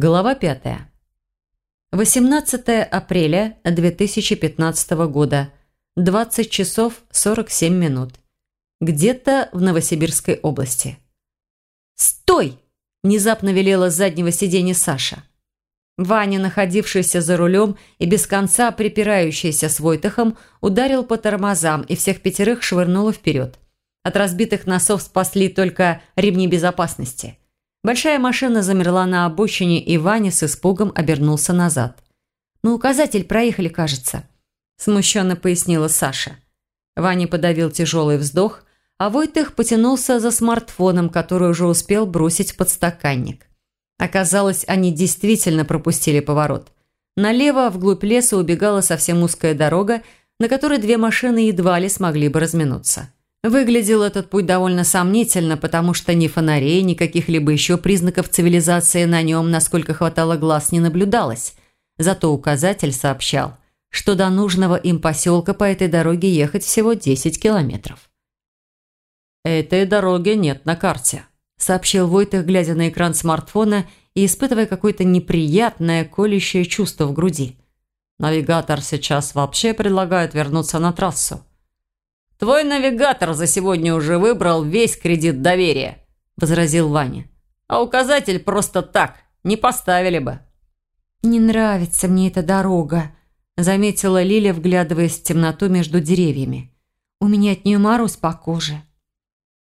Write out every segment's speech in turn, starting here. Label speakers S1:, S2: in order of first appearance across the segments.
S1: Глава пятая. 18 апреля 2015 года. 20 часов 47 минут. Где-то в Новосибирской области. «Стой!» – внезапно велела с заднего сиденья Саша. Ваня, находившийся за рулем и без конца припирающийся с Войтахом, ударил по тормозам и всех пятерых швырнуло вперед. От разбитых носов спасли только ремни безопасности – Большая машина замерла на обочине, и Ваня с испугом обернулся назад. «Мы указатель проехали, кажется», – смущенно пояснила Саша. Ваня подавил тяжелый вздох, а Войтых потянулся за смартфоном, который уже успел бросить в подстаканник. Оказалось, они действительно пропустили поворот. Налево, вглубь леса, убегала совсем узкая дорога, на которой две машины едва ли смогли бы разминуться. Выглядел этот путь довольно сомнительно, потому что ни фонарей, ни каких-либо еще признаков цивилизации на нем, насколько хватало глаз, не наблюдалось. Зато указатель сообщал, что до нужного им поселка по этой дороге ехать всего 10 километров. «Этой дороги нет на карте», – сообщил Войтых, глядя на экран смартфона и испытывая какое-то неприятное колющее чувство в груди. «Навигатор сейчас вообще предлагает вернуться на трассу». «Твой навигатор за сегодня уже выбрал весь кредит доверия», – возразил Ваня. «А указатель просто так, не поставили бы».
S2: «Не нравится мне эта дорога», – заметила Лиля, вглядываясь в темноту между деревьями. «У меня от нее мороз по коже».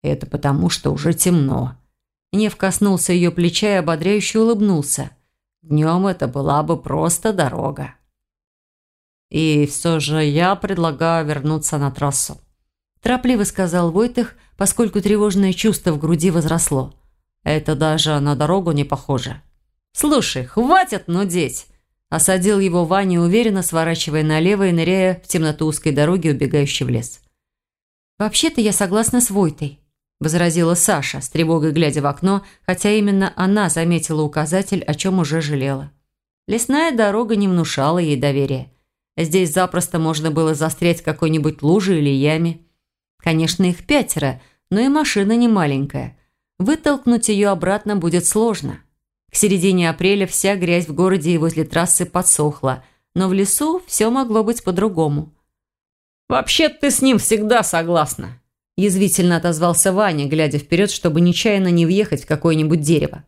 S1: «Это потому, что уже темно». Нев коснулся ее плеча и ободряюще улыбнулся. «Днем это была бы просто дорога». «И все же я предлагаю вернуться на трассу», Торопливо сказал Войтых, поскольку тревожное чувство в груди возросло. «Это даже на дорогу не похоже». «Слушай, хватит нудеть!» Осадил его Ваня, уверенно сворачивая налево и ныряя в темноту узкой дороги, убегающей в лес.
S2: «Вообще-то я согласна с Войтой», – возразила Саша, с тревогой глядя в окно, хотя именно она заметила указатель, о чем уже жалела. Лесная дорога не внушала ей доверия. Здесь запросто можно было застрять в какой-нибудь луже или яме. Конечно, их пятеро, но и машина не маленькая. Вытолкнуть ее обратно будет сложно. К середине апреля вся грязь в городе и возле трассы подсохла, но в лесу все могло быть по-другому.
S1: «Вообще ты с ним всегда согласна», – язвительно отозвался Ваня, глядя вперед, чтобы нечаянно не въехать в какое-нибудь дерево.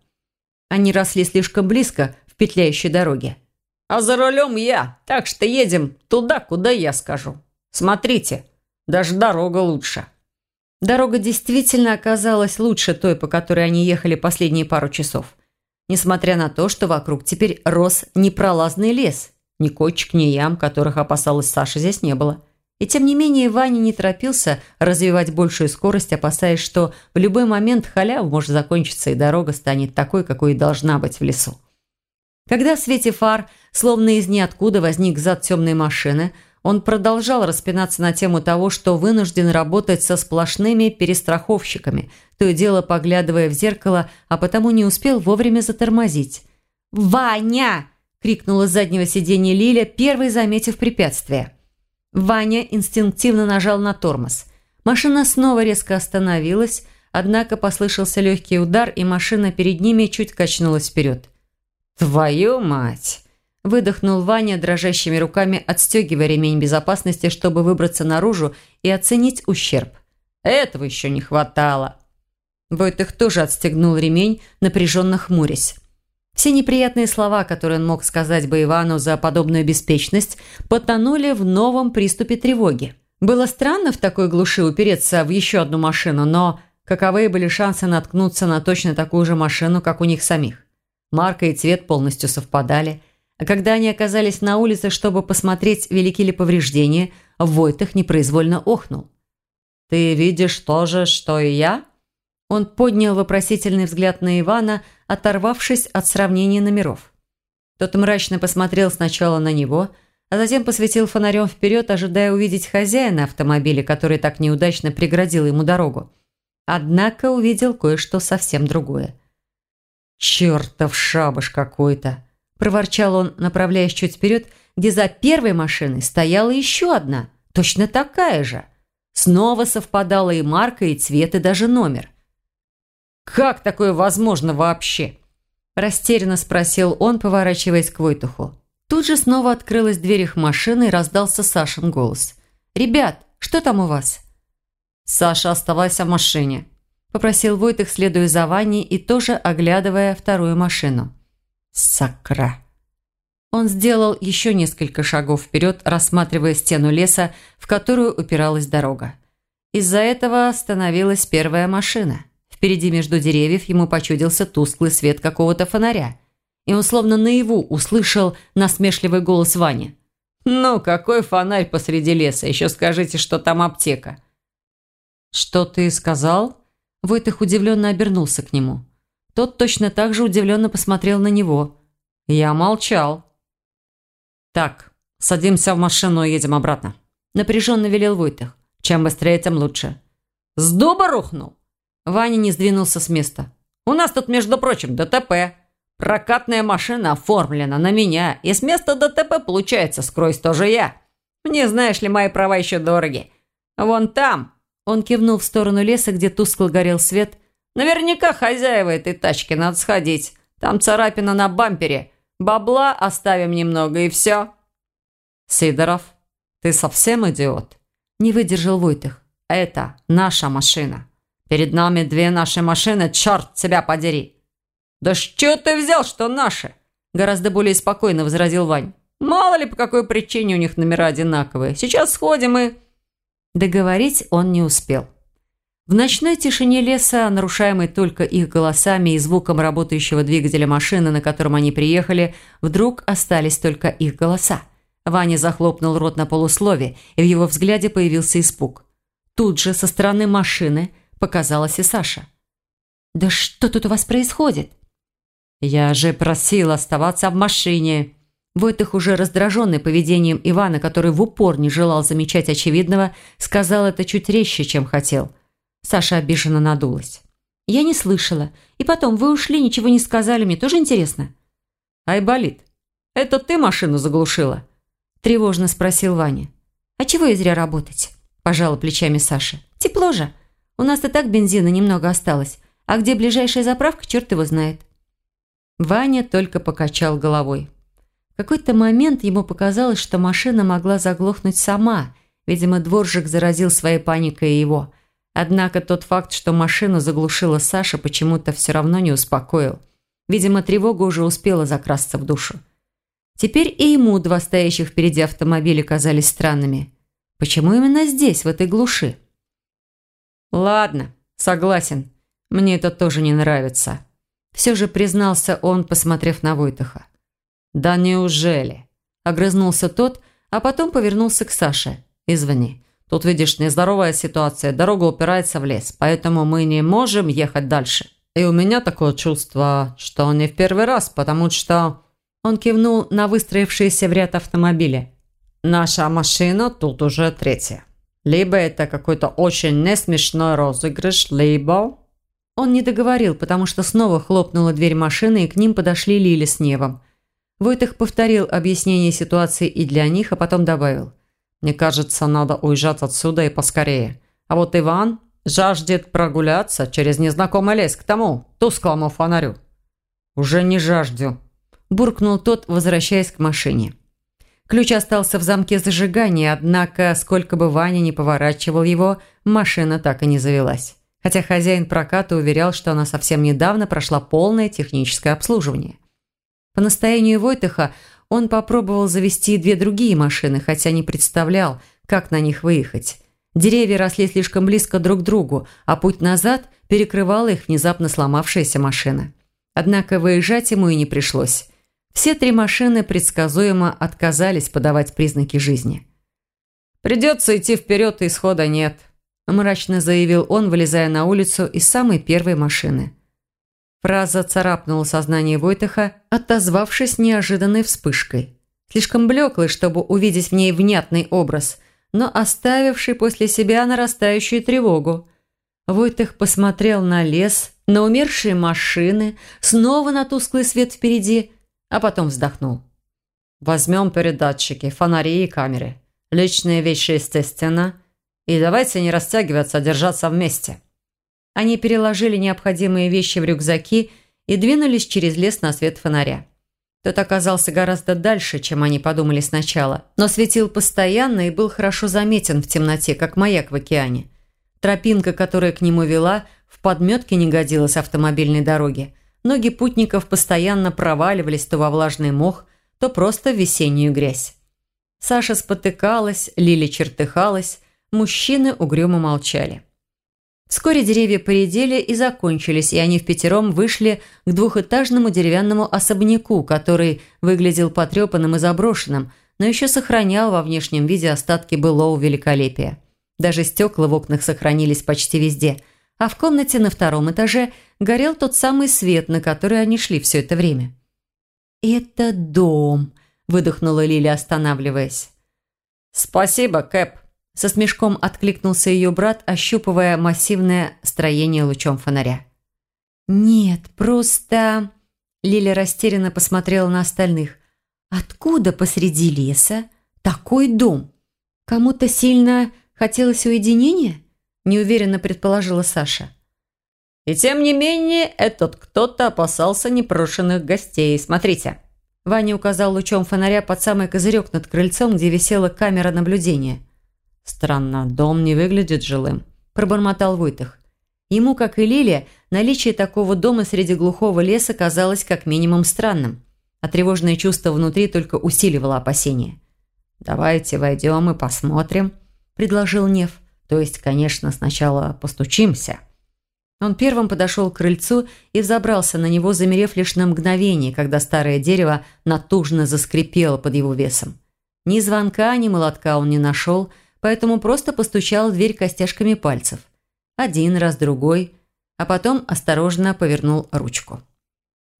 S1: Они росли слишком близко в петляющей дороге. «А за рулем я, так что едем туда, куда я скажу. Смотрите, даже дорога лучше».
S2: Дорога действительно оказалась лучше той, по которой они ехали последние пару часов. Несмотря на то, что вокруг теперь рос непролазный лес. Ни кочек, ни ям, которых опасалась Саша, здесь не было. И тем не менее Ваня не торопился развивать большую скорость, опасаясь, что в любой момент халява может закончиться и дорога станет такой, какой и должна быть в лесу. Когда в свете фар, словно из ниоткуда, возник зад темной машины, он продолжал распинаться на тему того, что вынужден работать со сплошными перестраховщиками, то и дело поглядывая в зеркало, а потому не успел вовремя затормозить. «Ваня!» – крикнула с заднего сиденья Лиля, первой заметив препятствие. Ваня инстинктивно нажал на тормоз. Машина снова резко остановилась, однако послышался легкий удар, и машина перед ними чуть качнулась вперед.
S1: «Твою мать!»
S2: Выдохнул Ваня, дрожащими руками отстегивая ремень безопасности, чтобы выбраться наружу и оценить ущерб.
S1: «Этого еще не хватало!»
S2: Войтых тоже отстегнул ремень, напряженно хмурясь. Все неприятные слова, которые он мог сказать бы Ивану за подобную беспечность, потонули в новом приступе тревоги. Было странно в такой глуши упереться в еще одну машину, но каковы были шансы наткнуться на точно такую же машину, как у них самих? Марка и цвет полностью совпадали – а когда они оказались на улице, чтобы посмотреть, велики ли повреждения, Войтых непроизвольно охнул.
S1: «Ты видишь то же, что и я?»
S2: Он поднял вопросительный взгляд на Ивана, оторвавшись от сравнения номеров. Тот мрачно посмотрел сначала на него, а затем посветил фонарем вперед, ожидая увидеть хозяина автомобиля, который так неудачно преградил ему дорогу. Однако увидел кое-что совсем другое.
S1: «Чертов шабаш какой-то!»
S2: – проворчал он, направляясь чуть вперед, где за первой машиной стояла еще одна, точно такая же. Снова совпадала и марка, и цвет, и даже номер.
S1: «Как такое возможно вообще?»
S2: Растерянно спросил он, поворачиваясь к Войтуху. Тут же снова открылась дверь их машины и раздался Сашин голос. «Ребят, что там у вас?»
S1: «Саша, оставайся в машине», –
S2: попросил Войтых, следуя за Ваней и тоже оглядывая вторую машину.
S1: «Сакра».
S2: Он сделал еще несколько шагов вперед, рассматривая стену леса, в которую упиралась дорога. Из-за этого остановилась первая машина. Впереди между деревьев ему почудился тусклый свет какого-то фонаря. И он словно наяву услышал насмешливый голос Вани.
S1: «Ну, какой фонарь посреди леса? Еще скажите, что там аптека».
S2: «Что ты сказал?» Войтых удивленно обернулся к нему. Тот точно так же удивленно посмотрел на него.
S1: «Я молчал». «Так, садимся в машину и едем обратно», – напряженно велел Войтых. «Чем быстрее, тем лучше». «С дуба рухнул?» Ваня не сдвинулся с места. «У нас тут, между прочим, ДТП. Прокатная машина оформлена на меня, и с места ДТП, получается, скроюсь тоже я. Мне, знаешь ли, мои права еще дороги. Вон там...» Он кивнул в сторону леса, где тускло горел свет. «Наверняка хозяева этой тачки, надо сходить. Там царапина на бампере. Бабла оставим немного, и все». «Сидоров, ты совсем идиот?» Не выдержал Войтых. «Это наша машина». Перед нами две наши машины, черт тебя подери!» «Да что ты взял, что наши?» Гораздо более спокойно возразил Вань. «Мало ли, по какой причине у них номера одинаковые. Сейчас сходим и...»
S2: Договорить он не успел. В ночной тишине леса, нарушаемой только их голосами и звуком работающего двигателя машины, на котором они приехали, вдруг остались только их голоса. Ваня захлопнул рот на полуслове, и в его взгляде появился испуг. Тут же со стороны машины – показалась и Саша. «Да что тут у вас происходит?»
S1: «Я же просил оставаться в машине».
S2: Войтых, уже раздраженный поведением Ивана, который в упор не желал замечать очевидного, сказал это чуть резче, чем хотел. Саша обиженно надулась. «Я не слышала. И потом, вы ушли, ничего не сказали, мне тоже интересно».
S1: «Айболит, это ты машину заглушила?»
S2: Тревожно спросил Ваня. «А чего и зря работать?» Пожала плечами Саша. «Тепло же. У нас и так бензина немного осталось. А где ближайшая заправка, черт его знает». Ваня только покачал головой. В какой-то момент ему показалось, что машина могла заглохнуть сама. Видимо, дворжик заразил своей паникой его. Однако тот факт, что машину заглушила Саша, почему-то все равно не успокоил. Видимо, тревога уже успела закрасться в душу. Теперь и ему два стоящих впереди автомобиля казались странными. Почему именно здесь, в этой глуши?
S1: «Ладно, согласен. Мне это тоже не нравится».
S2: Все же признался он, посмотрев на Войтаха.
S1: «Да неужели?»
S2: Огрызнулся тот, а потом повернулся к Саше.
S1: «Извини, тут, видишь, нездоровая ситуация, дорога упирается в лес, поэтому мы не можем ехать дальше. И у меня такое чувство, что не в первый раз, потому что...»
S2: Он кивнул на выстроившиеся в ряд автомобили.
S1: «Наша машина тут уже третья». Либо это какой-то очень несмешной розыгрыш, либо...»
S2: Он не договорил, потому что снова хлопнула дверь машины, и к ним подошли Лили с Невом. Войтых повторил объяснение ситуации и для них, а потом добавил.
S1: «Мне кажется, надо уезжать отсюда и поскорее. А вот Иван жаждет прогуляться через незнакомый лес к тому тусклому фонарю».
S2: «Уже не жаждю», – буркнул тот, возвращаясь к машине. Ключ остался в замке зажигания, однако, сколько бы Ваня ни поворачивал его, машина так и не завелась. Хотя хозяин проката уверял, что она совсем недавно прошла полное техническое обслуживание. По настоянию Войтыха он попробовал завести две другие машины, хотя не представлял, как на них выехать. Деревья росли слишком близко друг к другу, а путь назад перекрывала их внезапно сломавшаяся машина. Однако выезжать ему и не пришлось. Все три машины предсказуемо отказались подавать признаки жизни.
S1: «Придется идти вперед, и исхода нет», – мрачно заявил он, вылезая на улицу из самой первой машины.
S2: Фраза царапнула сознание Войтыха, отозвавшись неожиданной вспышкой. Слишком блеклый, чтобы увидеть в ней внятный образ, но оставивший после себя нарастающую тревогу. Войтых посмотрел на лес, на умершие машины, снова на тусклый свет впереди – а потом вздохнул.
S1: «Возьмем передатчики, фонари и камеры. Личные вещи, естественно. И давайте не растягиваться, а держаться вместе».
S2: Они переложили необходимые вещи в рюкзаки
S1: и двинулись через лес на свет фонаря. Тот оказался гораздо дальше, чем они подумали сначала, но светил постоянно и был хорошо заметен в темноте, как маяк в океане. Тропинка, которая к нему вела, в подметке не годилась автомобильной дороге. Ноги путников постоянно проваливались то во влажный мох, то просто в весеннюю грязь. Саша спотыкалась, Лили чертыхалась, мужчины угрюмо молчали. Вскоре деревья поредели и закончились, и они в пятером вышли к двухэтажному деревянному особняку, который выглядел потрепанным и заброшенным, но еще сохранял во внешнем виде остатки былого великолепия. Даже стекла в окнах сохранились почти везде, а в комнате на втором этаже горел тот самый свет, на который они шли все это время. «Это дом», – выдохнула Лили, останавливаясь. «Спасибо, Кэп», со смешком откликнулся ее брат, ощупывая массивное строение лучом фонаря. «Нет, просто...» Лиля растерянно посмотрела на остальных. «Откуда посреди леса такой дом? Кому-то сильно хотелось уединения?» Неуверенно предположила Саша. «И тем не менее, этот кто-то опасался непрошенных гостей. Смотрите». Ваня указал лучом фонаря под самый козырек над крыльцом, где висела камера наблюдения – «Странно, дом не выглядит жилым», – пробормотал Войтых. Ему, как и Лиле, наличие такого дома среди глухого леса казалось как минимум странным, а тревожное чувство внутри только усиливало опасения. «Давайте войдем и посмотрим», – предложил Нев. «То есть, конечно, сначала постучимся». Он первым подошел к крыльцу и взобрался на него, замерев лишь на мгновение, когда старое дерево натужно заскрипело под его весом. Ни звонка, ни молотка он не нашел – поэтому просто постучал в дверь костяшками пальцев. Один раз, другой, а потом осторожно повернул ручку.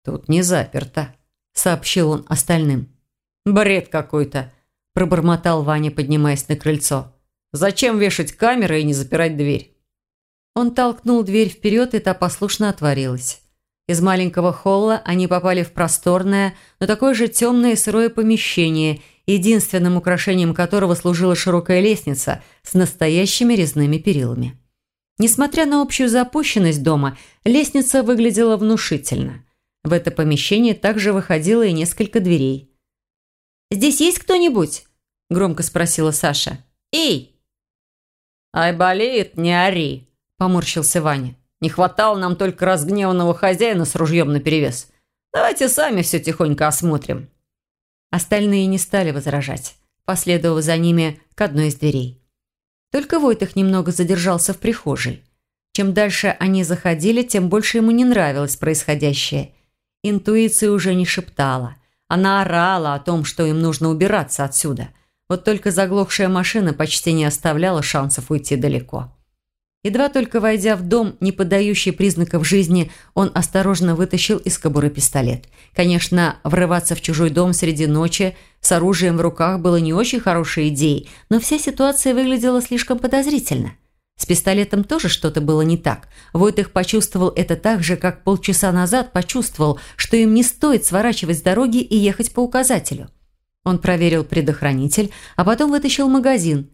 S1: «Тут не заперто», – сообщил он остальным. «Бред какой-то», – пробормотал Ваня, поднимаясь на крыльцо. «Зачем вешать камеры и не запирать дверь?» Он толкнул дверь вперед, и та послушно отворилась. Из маленького холла они попали в просторное, но такое же темное и сырое помещение – единственным украшением которого служила широкая лестница с настоящими резными перилами. Несмотря на общую запущенность дома, лестница выглядела внушительно. В это помещение также выходило и несколько дверей. «Здесь есть кто-нибудь?» – громко спросила Саша. «Эй!» «Ай, болеет, не ори!» – поморщился Ваня. «Не хватало нам только разгневанного хозяина с ружьем наперевес. Давайте сами все тихонько осмотрим». Остальные не стали возражать, последовав за ними к одной из дверей. Только Войтых немного задержался в прихожей. Чем дальше они заходили, тем больше ему не нравилось происходящее. Интуиция уже не шептала. Она орала о том, что им нужно убираться отсюда. Вот только заглохшая машина почти не оставляла шансов уйти далеко. Едва только войдя в дом, не подающий признаков жизни, он осторожно вытащил из кобуры пистолет. Конечно, врываться в чужой дом среди ночи с оружием в руках было не очень хорошей идеей, но вся ситуация выглядела слишком подозрительно. С пистолетом тоже что-то было не так. Войтых почувствовал это так же, как полчаса назад почувствовал, что им не стоит сворачивать с дороги и ехать по указателю. Он проверил предохранитель, а потом вытащил магазин –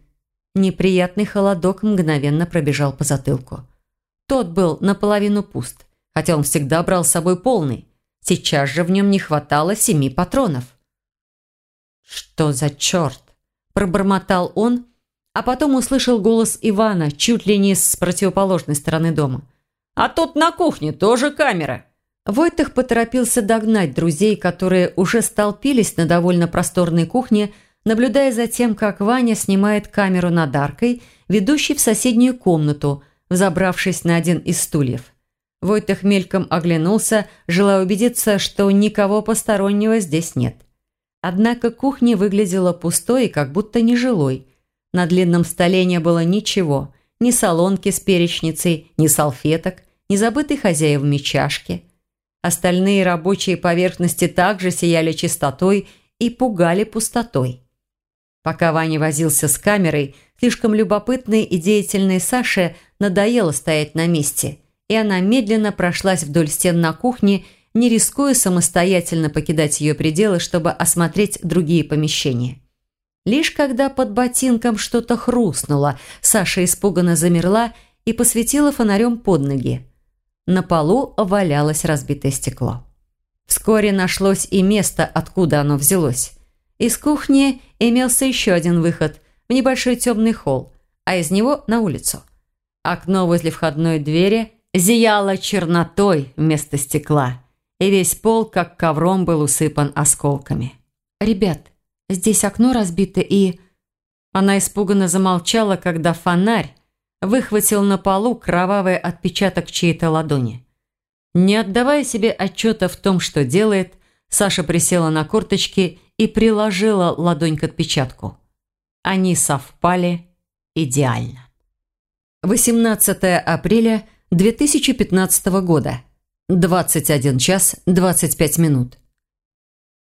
S1: Неприятный холодок мгновенно пробежал по затылку. Тот был наполовину пуст, хотя он всегда брал с собой полный. Сейчас же в нем не хватало семи патронов. «Что за черт?» – пробормотал он, а потом услышал голос Ивана чуть ли не с противоположной стороны дома. «А тут на кухне тоже камера!» Войтых поторопился догнать друзей, которые уже столпились на довольно просторной кухне, наблюдая за тем, как Ваня снимает камеру над аркой, ведущей в соседнюю комнату, взобравшись на один из стульев. Войтых мельком оглянулся, желая убедиться, что никого постороннего здесь нет. Однако кухня выглядела пустой и как будто нежилой. На длинном столе не было ничего, ни солонки с перечницей, ни салфеток, ни забытой хозяевами чашки. Остальные рабочие поверхности также сияли чистотой и пугали пустотой. Пока Ваня возился с камерой, слишком любопытной и деятельной Саше надоело стоять на месте, и она медленно прошлась вдоль стен на кухне, не рискуя самостоятельно покидать ее пределы, чтобы осмотреть другие помещения. Лишь когда под ботинком что-то хрустнуло, Саша испуганно замерла и посветила фонарем под ноги. На полу валялось разбитое стекло. Вскоре нашлось и место, откуда оно взялось. Из кухни имелся еще один выход в небольшой темный холл, а из него на улицу. Окно возле входной двери зияло чернотой вместо стекла, и весь пол, как ковром, был усыпан осколками. «Ребят, здесь окно разбито и...» Она испуганно замолчала, когда фонарь выхватил на полу кровавый отпечаток чьей-то ладони. Не отдавая себе отчета в том, что делает, Саша присела на корточки и приложила ладонь к отпечатку. Они совпали идеально. 18 апреля 2015 года. 21 час 25 минут.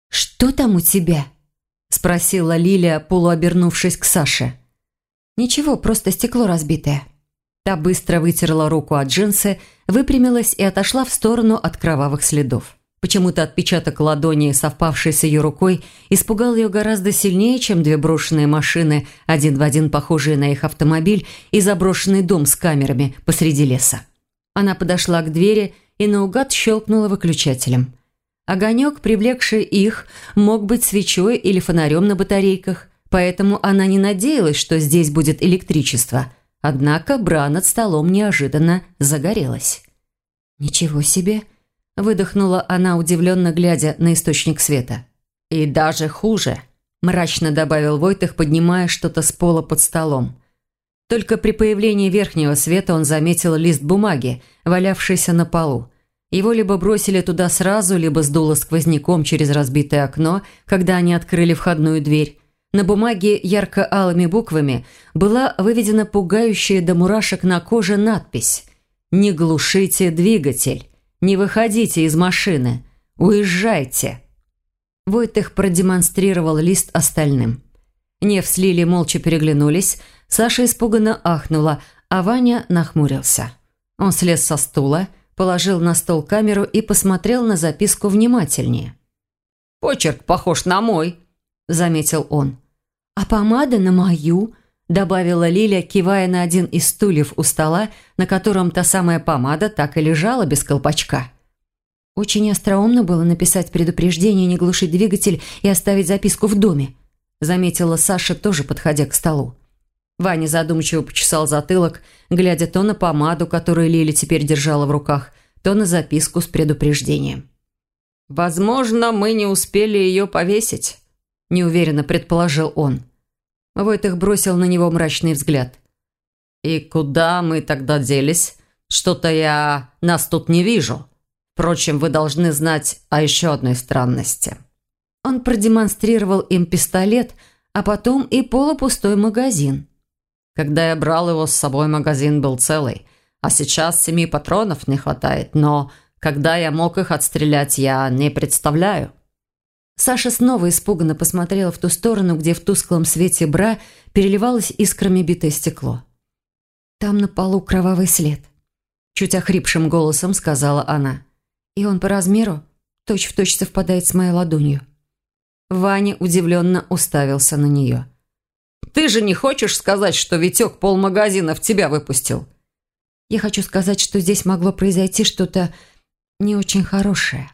S2: «Что там у тебя?» – спросила Лилия, полуобернувшись к Саше. «Ничего, просто стекло разбитое». Та быстро вытерла руку от джинсы, выпрямилась и отошла в сторону от кровавых следов. Почему-то отпечаток ладони, совпавший с ее рукой, испугал ее гораздо сильнее, чем две брошенные машины, один в один похожие на их автомобиль, и заброшенный дом с камерами посреди леса. Она подошла к двери и наугад щелкнула выключателем. Огонек, привлекший их, мог быть свечой или фонарем на батарейках, поэтому она не надеялась, что здесь будет электричество. Однако бра над столом неожиданно загорелась. «Ничего себе!» – выдохнула она, удивленно глядя на источник света. «И даже хуже!» – мрачно добавил Войтых, поднимая что-то с пола под столом. Только при появлении верхнего света он заметил лист бумаги, валявшийся на полу. Его либо бросили туда сразу, либо сдуло сквозняком через разбитое окно, когда они открыли входную дверь. На бумаге ярко-алыми буквами была выведена пугающая до мурашек на коже надпись «Не глушите двигатель, не выходите из машины, уезжайте». Войтых продемонстрировал лист остальным. Нев с Лили молча переглянулись, Саша испуганно ахнула, а Ваня нахмурился. Он слез со стула, положил на стол камеру и посмотрел на записку внимательнее.
S1: «Почерк похож на мой», – заметил он.
S2: «А помада на мою», – добавила Лиля, кивая на один из стульев у стола, на котором та самая помада так и лежала без колпачка. Очень остроумно было написать предупреждение не глушить двигатель и оставить записку в доме, заметила Саша, тоже подходя к столу. Ваня задумчиво почесал затылок, глядя то на помаду, которую Лили теперь держала в руках, то на записку с предупреждением.
S1: «Возможно, мы не успели ее повесить», – неуверенно предположил он. Войтых бросил на него мрачный взгляд. «И куда мы тогда делись? Что-то я нас тут не вижу. Впрочем, вы должны знать о еще одной странности».
S2: Он продемонстрировал им пистолет, а потом и полупустой магазин.
S1: Когда я брал его с собой, магазин был целый, а сейчас семи патронов не хватает, но когда я мог их отстрелять, я не представляю».
S2: Саша снова испуганно посмотрела в ту сторону, где в тусклом свете бра переливалось искрами битое стекло. «Там на полу кровавый след», – чуть охрипшим голосом сказала она. «И он по размеру точь-в-точь точь совпадает с моей ладонью».
S1: Ваня удивленно уставился на нее. Ты же не хочешь сказать, что Витек полмагазина в тебя выпустил?»
S2: «Я хочу сказать, что здесь могло произойти что-то не очень хорошее».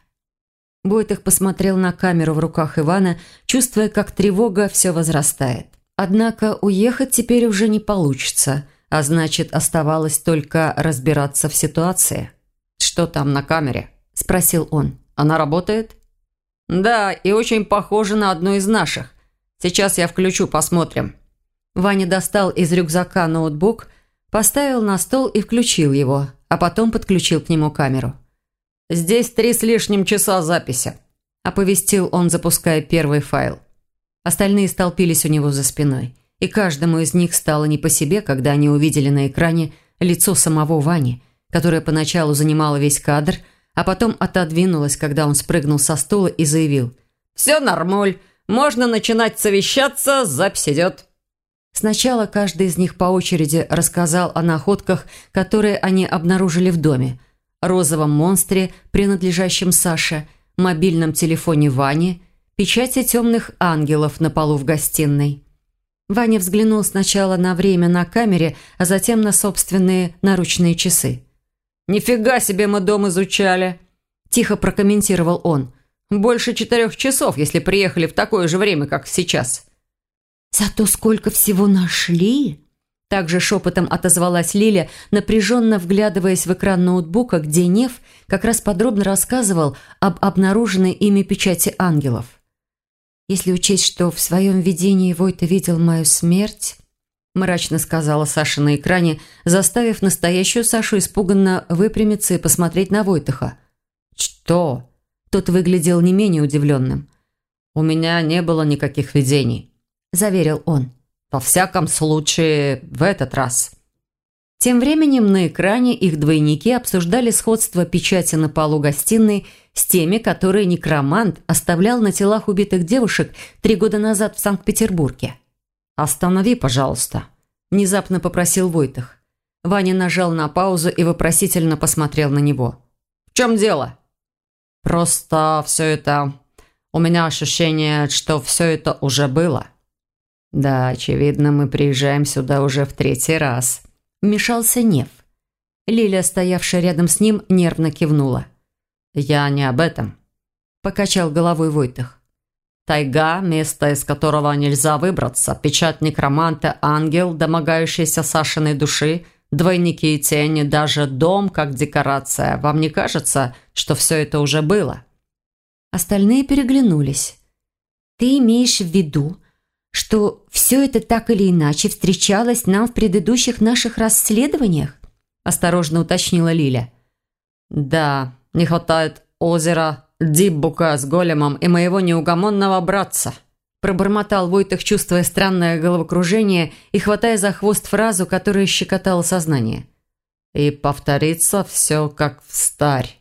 S2: Бойтых посмотрел на камеру в руках Ивана, чувствуя, как тревога все возрастает. Однако уехать теперь уже не получится, а значит, оставалось только разбираться в ситуации.
S1: «Что там на камере?» – спросил он. «Она работает?»
S2: «Да, и очень похожа на одну из наших. Сейчас я включу, посмотрим». Ваня достал из рюкзака ноутбук, поставил на стол и включил его, а потом подключил к нему камеру.
S1: «Здесь три с лишним часа записи», – оповестил он, запуская первый файл.
S2: Остальные столпились у него за спиной, и каждому из них стало не по себе, когда они увидели на экране лицо самого Вани, которое поначалу занимало весь кадр, а потом отодвинулось, когда он спрыгнул со стула и заявил
S1: «Все нормуль, можно начинать совещаться, запись идет».
S2: Сначала каждый из них по очереди рассказал о находках, которые они обнаружили в доме. Розовом монстре, принадлежащем Саше, мобильном телефоне Вани, печати темных ангелов на полу в гостиной. Ваня взглянул сначала на время на камере, а затем на собственные наручные часы. «Нифига себе мы дом изучали!» Тихо прокомментировал он. «Больше четырех часов, если приехали в такое же время, как сейчас».
S1: «Зато сколько всего нашли!» Также шепотом отозвалась Лиля, напряженно вглядываясь в экран ноутбука, где Нев как раз подробно рассказывал об обнаруженной ими печати ангелов. «Если учесть, что в своем видении Войта видел мою смерть...» мрачно сказала Саша на экране, заставив настоящую Сашу испуганно выпрямиться и посмотреть на Войтаха. «Что?» Тот выглядел не менее удивленным. «У меня не было никаких видений», – заверил он. Во всяком случае, в этот раз. Тем временем на экране их двойники обсуждали сходство печати на полу гостиной с теми, которые некромант оставлял на телах убитых девушек три года назад в Санкт-Петербурге. «Останови, пожалуйста», – внезапно попросил Войтах. Ваня нажал на паузу и вопросительно посмотрел на него. «В чем дело?» «Просто все это... У меня ощущение, что все это уже было». «Да, очевидно, мы приезжаем сюда уже в третий раз», – вмешался Нев. Лиля, стоявшая рядом с ним, нервно кивнула. «Я не об этом», – покачал головой Войтых. «Тайга, место, из которого нельзя выбраться, печать некроманта, ангел, домогающийся Сашиной души, двойники и тени, даже дом как декорация. Вам не кажется, что все это уже было?» Остальные переглянулись. «Ты имеешь в виду, что все это так или иначе встречалось нам в предыдущих наших расследованиях?» – осторожно уточнила Лиля.
S2: «Да, не хватает озера Диббука с големом и моего неугомонного братца», – пробормотал Войтых, чувствуя странное головокружение и хватая за хвост фразу, которая щекотала сознание. «И повторится все как в старь.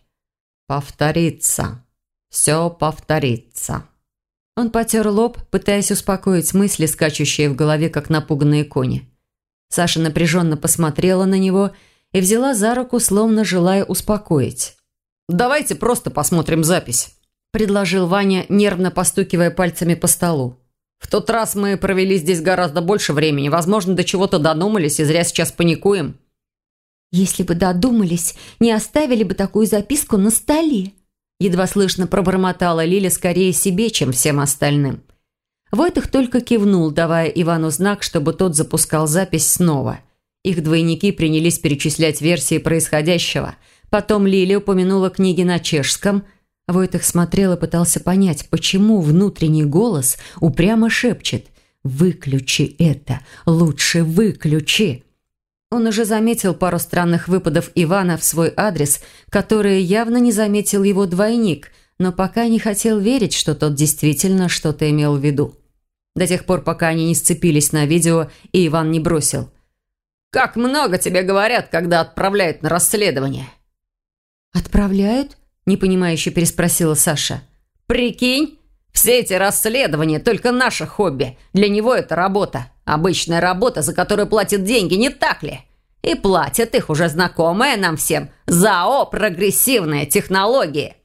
S2: Повторится. Все повторится». Он потер лоб, пытаясь успокоить мысли, скачущие в голове, как напуганные кони. Саша напряженно посмотрела на него и взяла за руку, словно желая успокоить. «Давайте просто посмотрим запись», – предложил Ваня, нервно постукивая пальцами по столу. «В тот раз мы провели здесь гораздо больше времени. Возможно, до чего-то додумались и зря сейчас паникуем».
S1: «Если бы додумались, не оставили бы такую записку на столе», Едва слышно пробормотала Лиля скорее себе, чем всем остальным. Войтых только кивнул, давая Ивану знак, чтобы тот запускал запись снова. Их двойники принялись перечислять версии происходящего. Потом Лиля упомянула книги на чешском. Войтых смотрел и пытался понять, почему внутренний голос упрямо шепчет «Выключи это! Лучше выключи!» Он уже заметил пару странных выпадов Ивана в свой адрес, которые явно не заметил его двойник, но пока не хотел верить, что тот действительно что-то имел в виду. До тех пор, пока они не сцепились на видео, и Иван не бросил.
S2: «Как много тебе говорят, когда отправляют на расследование?»
S1: «Отправляют?» – непонимающе переспросила Саша.
S2: «Прикинь, все эти расследования – только наше хобби. Для него это работа. Обычная работа, за которую платят деньги, не так ли? И платят их уже знакомые нам всем ЗАО «Прогрессивные технологии».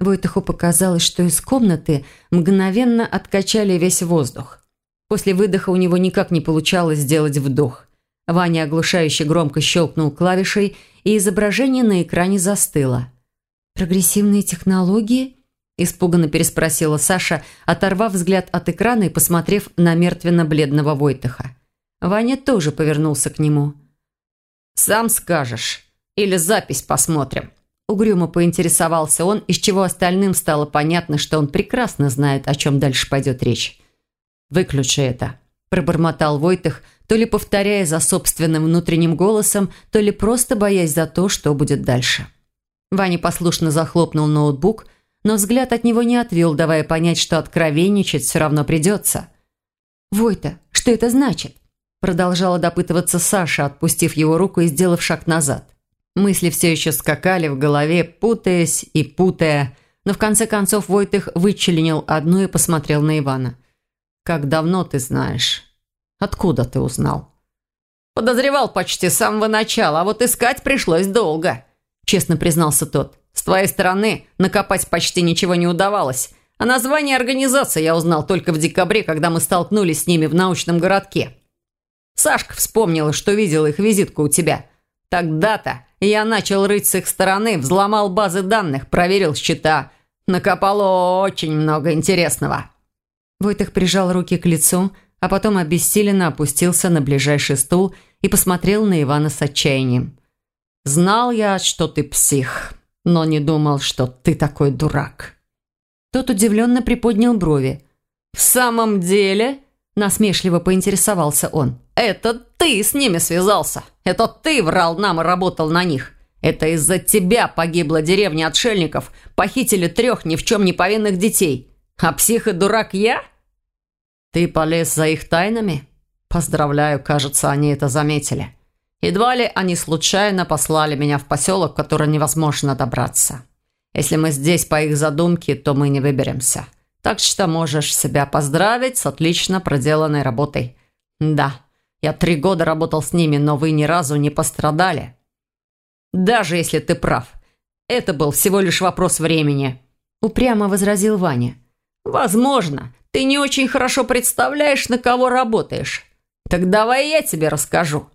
S1: Войтуху показалось, что из комнаты мгновенно откачали весь воздух. После выдоха у него никак не получалось сделать вдох. Ваня оглушающе громко щелкнул клавишей, и изображение на экране застыло. «Прогрессивные технологии?» Испуганно переспросила Саша, оторвав взгляд от экрана и посмотрев на мертвенно-бледного Войтыха. Ваня тоже повернулся к нему.
S2: «Сам скажешь. Или запись посмотрим».
S1: Угрюмо поинтересовался он, из чего остальным стало понятно, что он прекрасно знает, о чем дальше пойдет речь.
S2: «Выключи это», –
S1: пробормотал Войтых, то ли повторяя за собственным внутренним голосом, то ли просто боясь за то, что будет дальше. Ваня послушно захлопнул ноутбук – но взгляд от него не отвел, давая понять, что откровенничать все равно придется. «Войта, что это значит?» Продолжала допытываться Саша, отпустив его руку и сделав шаг назад. Мысли все еще скакали в голове, путаясь и путая, но в конце концов Войтых вычленил одну и посмотрел на Ивана. «Как давно ты знаешь? Откуда ты узнал?»
S2: «Подозревал почти с самого начала, а вот искать пришлось долго», – честно признался тот. С твоей стороны накопать почти ничего не удавалось. А название организации я узнал только в декабре, когда мы столкнулись с ними в научном городке. Сашка вспомнила, что видела их визитку у тебя. Тогда-то я начал рыть с их стороны, взломал базы данных, проверил счета. Накопало очень много интересного».
S1: Войтых прижал руки к лицу, а потом обессиленно опустился на ближайший стул и посмотрел на Ивана с отчаянием.
S2: «Знал я, что ты псих, но не думал, что ты такой дурак».
S1: Тот удивленно приподнял брови.
S2: «В самом деле?» – насмешливо поинтересовался он. «Это ты с ними связался. Это ты врал нам и работал на них. Это из-за тебя погибла деревня отшельников, похитили трех ни в чем не повинных детей. А псих и дурак я?» «Ты полез за их тайнами?» «Поздравляю, кажется, они это заметили. Едва ли они случайно послали меня в поселок, в который невозможно добраться. Если мы здесь по их задумке, то мы не выберемся. Так что можешь себя поздравить с отлично проделанной работой. Да, я три года работал с ними, но вы ни разу не пострадали. Даже если ты прав, это был всего лишь вопрос времени. Упрямо возразил Ваня. Возможно, ты не очень хорошо представляешь, на кого работаешь. Так давай я тебе расскажу.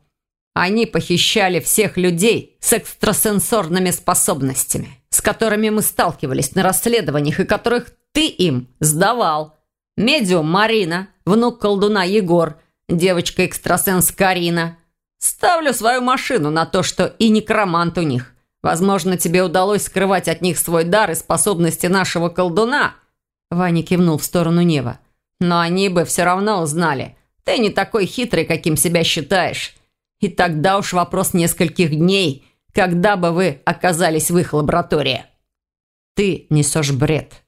S2: Они похищали всех людей с экстрасенсорными способностями, с которыми мы сталкивались на расследованиях и которых ты им сдавал. Медиум Марина, внук колдуна Егор, девочка-экстрасенс Карина. Ставлю свою машину на то, что и некромант у них. Возможно, тебе удалось скрывать от них свой дар и способности нашего колдуна. Ваня кивнул в сторону Нева. Но они бы все равно узнали. Ты не такой хитрый, каким себя считаешь. И тогда уж вопрос нескольких дней, когда бы вы оказались в их лаборатории. Ты несешь бред.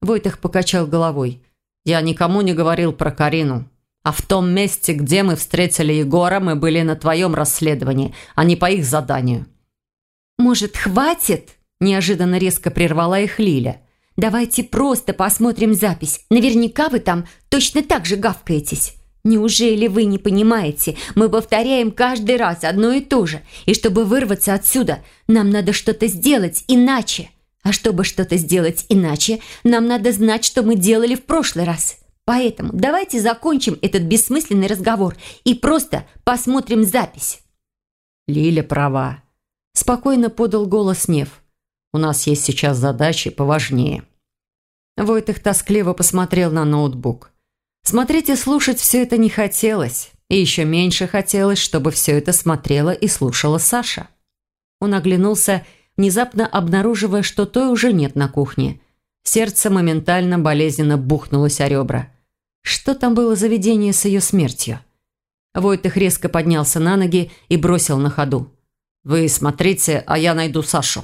S2: Войтых покачал головой. «Я никому не говорил про Карину. А в том месте, где мы встретили Егора, мы были на твоем расследовании, а не по их заданию».
S1: «Может, хватит?» – неожиданно резко прервала их Лиля. «Давайте просто посмотрим запись. Наверняка вы там точно так же гавкаетесь». «Неужели вы не понимаете? Мы повторяем каждый раз одно и то же. И чтобы вырваться отсюда, нам надо что-то сделать иначе. А чтобы что-то сделать иначе, нам надо знать, что мы делали в прошлый раз. Поэтому давайте закончим этот бессмысленный разговор и просто посмотрим запись».
S2: Лиля права. Спокойно подал голос Нев. «У нас есть сейчас задачи поважнее». Войтых тоскливо посмотрел на ноутбук. Смотреть и слушать все это не хотелось. И еще меньше хотелось, чтобы все это смотрела и слушала Саша. Он оглянулся внезапно обнаруживая, что той уже нет на кухне. Сердце моментально болезненно бухнулось о ребра. Что там было за видение с ее смертью? Войтых резко поднялся на ноги и бросил на ходу. «Вы смотрите, а я найду Сашу».